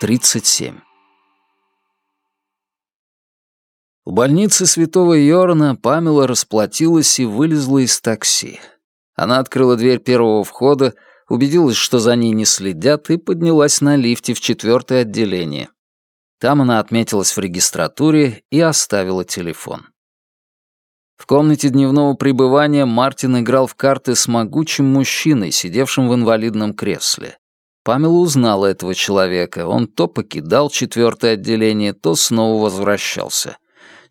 37. У больницы Святого Йорна Памела расплатилась и вылезла из такси. Она открыла дверь первого входа, убедилась, что за ней не следят, и поднялась на лифте в четвертое отделение. Там она отметилась в регистратуре и оставила телефон. В комнате дневного пребывания Мартин играл в карты с могучим мужчиной, сидевшим в инвалидном кресле. Памела узнала этого человека. Он то покидал четвертое отделение, то снова возвращался.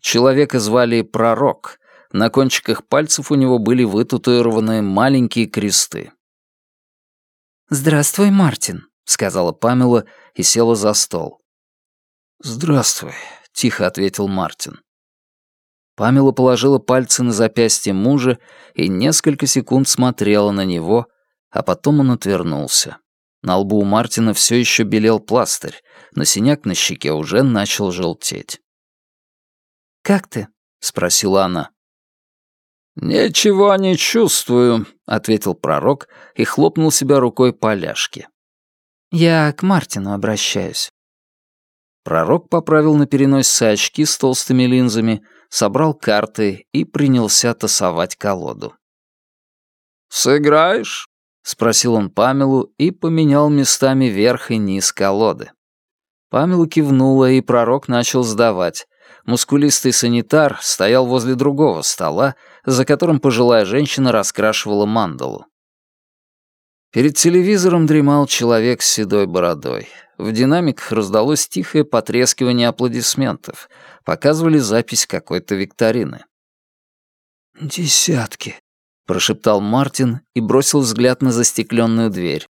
Человека звали Пророк. На кончиках пальцев у него были вытатуированы маленькие кресты. «Здравствуй, Мартин», — сказала Памела и села за стол. «Здравствуй», — тихо ответил Мартин. Памела положила пальцы на запястье мужа и несколько секунд смотрела на него, а потом он отвернулся. На лбу у Мартина все еще белел пластырь, но синяк на щеке уже начал желтеть. «Как ты?» — спросила она. «Ничего не чувствую», — ответил пророк и хлопнул себя рукой по ляжке. «Я к Мартину обращаюсь». Пророк поправил на переносице очки с толстыми линзами, собрал карты и принялся тасовать колоду. «Сыграешь?» — спросил он Памелу и поменял местами верх и низ колоды. Памела кивнула, и пророк начал сдавать. Мускулистый санитар стоял возле другого стола, за которым пожилая женщина раскрашивала мандалу. Перед телевизором дремал человек с седой бородой. В динамиках раздалось тихое потрескивание аплодисментов. Показывали запись какой-то викторины. «Десятки», — прошептал Мартин и бросил взгляд на застекленную дверь.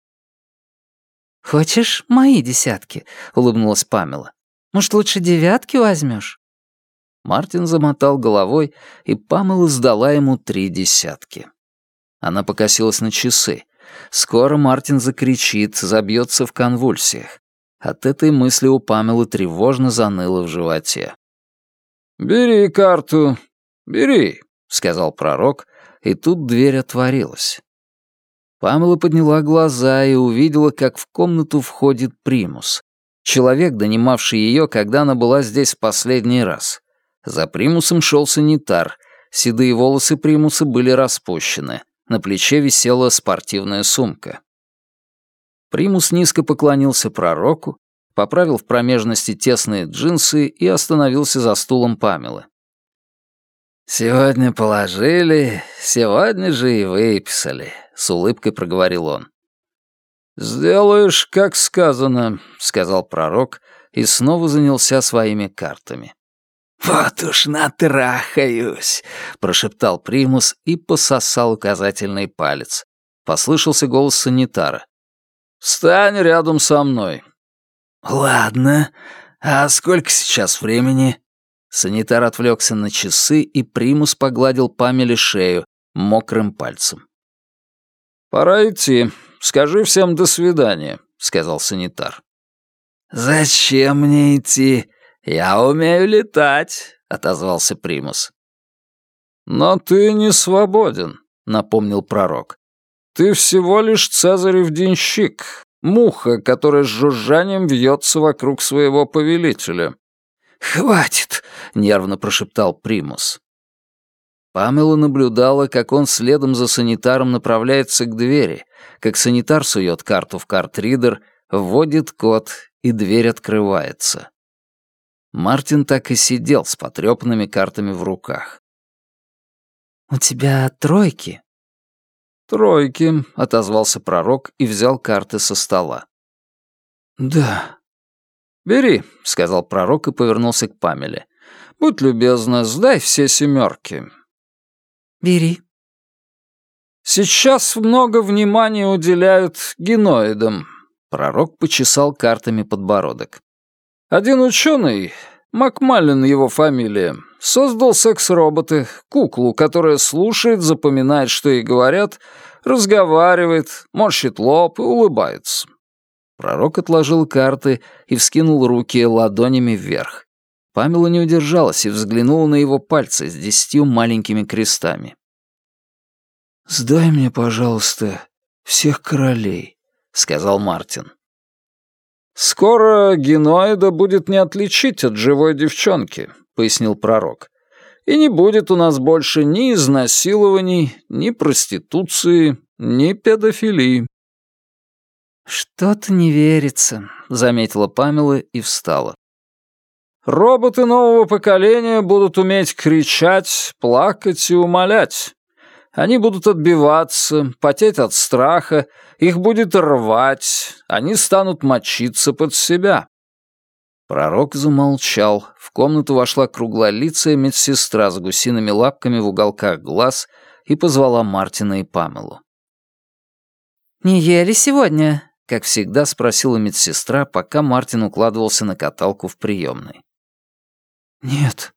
«Хочешь мои десятки?» — улыбнулась Памела. «Может, лучше девятки возьмешь?» Мартин замотал головой, и Памела сдала ему три десятки. Она покосилась на часы. Скоро Мартин закричит, забьется в конвульсиях. От этой мысли у Памелы тревожно заныло в животе. «Бери карту, бери», — сказал пророк, и тут дверь отворилась. Памела подняла глаза и увидела, как в комнату входит примус. Человек, донимавший ее, когда она была здесь в последний раз. За примусом шел санитар. Седые волосы примуса были распущены. На плече висела спортивная сумка. Примус низко поклонился пророку, поправил в промежности тесные джинсы и остановился за стулом Памелы. «Сегодня положили, сегодня же и выписали», — с улыбкой проговорил он. «Сделаешь, как сказано», — сказал пророк и снова занялся своими картами. «Вот уж натрахаюсь», — прошептал Примус и пососал указательный палец. Послышался голос санитара. «Встань рядом со мной. «Ладно. А сколько сейчас времени?» Санитар отвлекся на часы, и Примус погладил Памеле шею мокрым пальцем. «Пора идти. Скажи всем «до свидания», — сказал санитар. «Зачем мне идти? Я умею летать», — отозвался Примус. «Но ты не свободен», — напомнил пророк. «Ты всего лишь Цезарев денщик, Муха, которая с жужжанием вьется вокруг своего повелителя. «Хватит!» — нервно прошептал Примус. Памела наблюдала, как он следом за санитаром направляется к двери, как санитар сует карту в картридер, вводит код, и дверь открывается. Мартин так и сидел с потрепанными картами в руках. «У тебя тройки?» «Тройки», — отозвался пророк и взял карты со стола. «Да». «Бери», — сказал пророк и повернулся к Памеле. «Будь любезна, сдай все семерки». «Бери». «Сейчас много внимания уделяют геноидам», — пророк почесал картами подбородок. «Один ученый, Макмаллен его фамилия, создал секс-роботы, куклу, которая слушает, запоминает, что ей говорят, разговаривает, морщит лоб и улыбается. Пророк отложил карты и вскинул руки ладонями вверх. Памела не удержалась и взглянула на его пальцы с десятью маленькими крестами. «Сдай мне, пожалуйста, всех королей», — сказал Мартин. «Скоро геноида будет не отличить от живой девчонки», — пояснил пророк. «И не будет у нас больше ни изнасилований, ни проституции, ни педофилии». «Что-то не верится», — заметила Памела и встала. «Роботы нового поколения будут уметь кричать, плакать и умолять. Они будут отбиваться, потеть от страха, их будет рвать, они станут мочиться под себя. Пророк замолчал. В комнату вошла круглолицая медсестра с гусиными лапками в уголках глаз и позвала Мартина и Памелу. «Не ели сегодня?» — как всегда спросила медсестра, пока Мартин укладывался на каталку в приемной. «Нет»,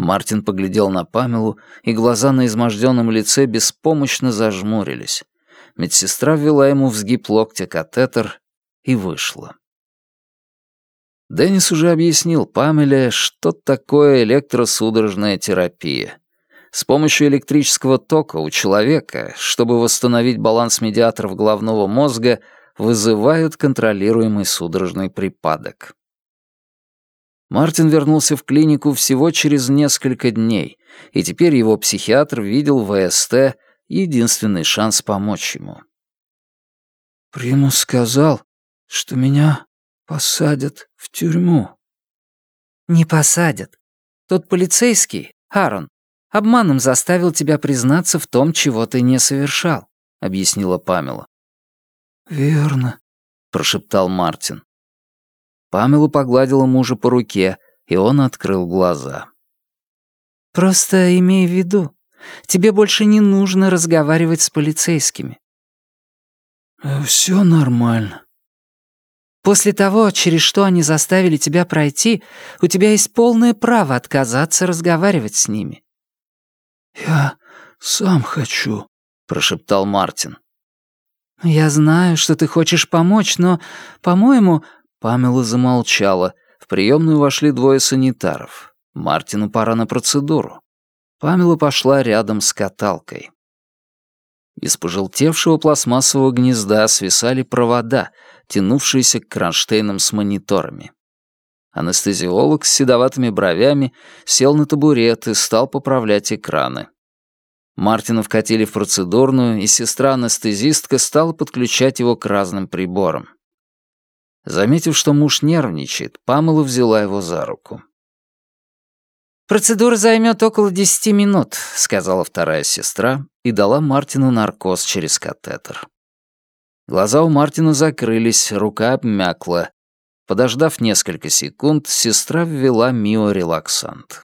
Мартин поглядел на Памелу, и глаза на изможденном лице беспомощно зажмурились. Медсестра ввела ему в сгиб локтя катетер и вышла. Деннис уже объяснил Памеле, что такое электросудорожная терапия. С помощью электрического тока у человека, чтобы восстановить баланс медиаторов головного мозга, вызывают контролируемый судорожный припадок. Мартин вернулся в клинику всего через несколько дней, и теперь его психиатр видел в ВСТ единственный шанс помочь ему. «Примус сказал, что меня посадят в тюрьму». «Не посадят. Тот полицейский, Аарон, обманом заставил тебя признаться в том, чего ты не совершал», — объяснила Памела. «Верно», — прошептал Мартин. Памела погладила мужа по руке, и он открыл глаза. «Просто имей в виду, тебе больше не нужно разговаривать с полицейскими». «Все нормально». «После того, через что они заставили тебя пройти, у тебя есть полное право отказаться разговаривать с ними». «Я сам хочу», — прошептал Мартин. «Я знаю, что ты хочешь помочь, но, по-моему, Памела замолчала. В приемную вошли двое санитаров. Мартину пора на процедуру. Памела пошла рядом с каталкой. Из пожелтевшего пластмассового гнезда свисали провода, тянувшиеся к кронштейнам с мониторами. Анестезиолог с седоватыми бровями сел на табурет и стал поправлять экраны. Мартина вкатили в процедурную, и сестра-анестезистка стала подключать его к разным приборам. Заметив, что муж нервничает, Памела взяла его за руку. «Процедура займет около десяти минут», — сказала вторая сестра и дала Мартину наркоз через катетер. Глаза у Мартина закрылись, рука обмякла. Подождав несколько секунд, сестра ввела миорелаксант.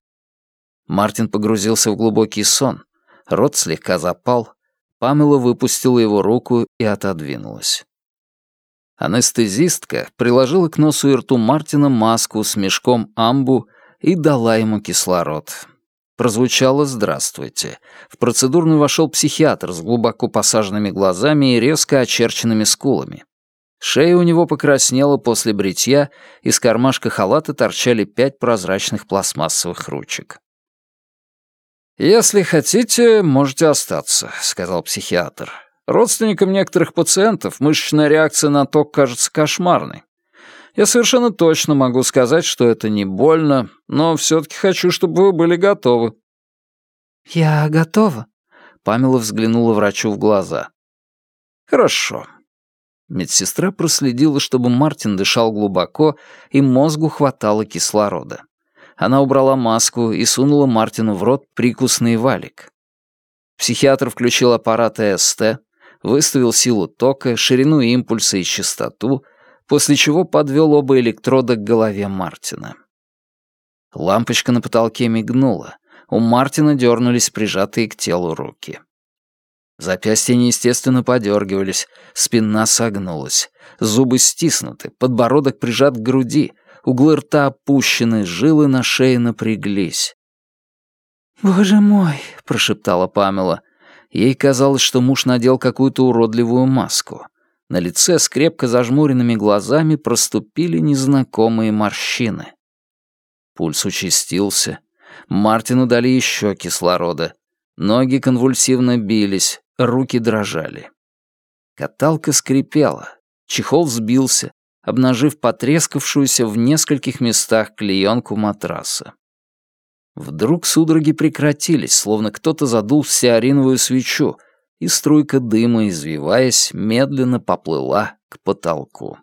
Мартин погрузился в глубокий сон, рот слегка запал, Памела выпустила его руку и отодвинулась. Анестезистка приложила к носу и рту Мартина маску с мешком амбу и дала ему кислород. Прозвучало «Здравствуйте». В процедурную вошел психиатр с глубоко посаженными глазами и резко очерченными скулами. Шея у него покраснела после бритья, из кармашка халата торчали пять прозрачных пластмассовых ручек. «Если хотите, можете остаться», — сказал психиатр. Родственникам некоторых пациентов мышечная реакция на ток кажется кошмарной. Я совершенно точно могу сказать, что это не больно, но все-таки хочу, чтобы вы были готовы». «Я готова», — Памела взглянула врачу в глаза. «Хорошо». Медсестра проследила, чтобы Мартин дышал глубоко, и мозгу хватало кислорода. Она убрала маску и сунула Мартину в рот прикусный валик. Психиатр включил аппарат ЭСТ, выставил силу тока, ширину импульса и частоту, после чего подвел оба электрода к голове Мартина. Лампочка на потолке мигнула. У Мартина дернулись прижатые к телу руки. Запястья неестественно подергивались, спина согнулась, зубы стиснуты, подбородок прижат к груди, углы рта опущены, жилы на шее напряглись. «Боже мой!» — прошептала Памела. Ей казалось, что муж надел какую-то уродливую маску. На лице с крепко зажмуренными глазами проступили незнакомые морщины. Пульс участился. Мартину дали еще кислорода. Ноги конвульсивно бились, руки дрожали. Каталка скрипела, чехол сбился, обнажив потрескавшуюся в нескольких местах клеенку матраса. Вдруг судороги прекратились, словно кто-то задул в стеариновую свечу, и струйка дыма, извиваясь, медленно поплыла к потолку.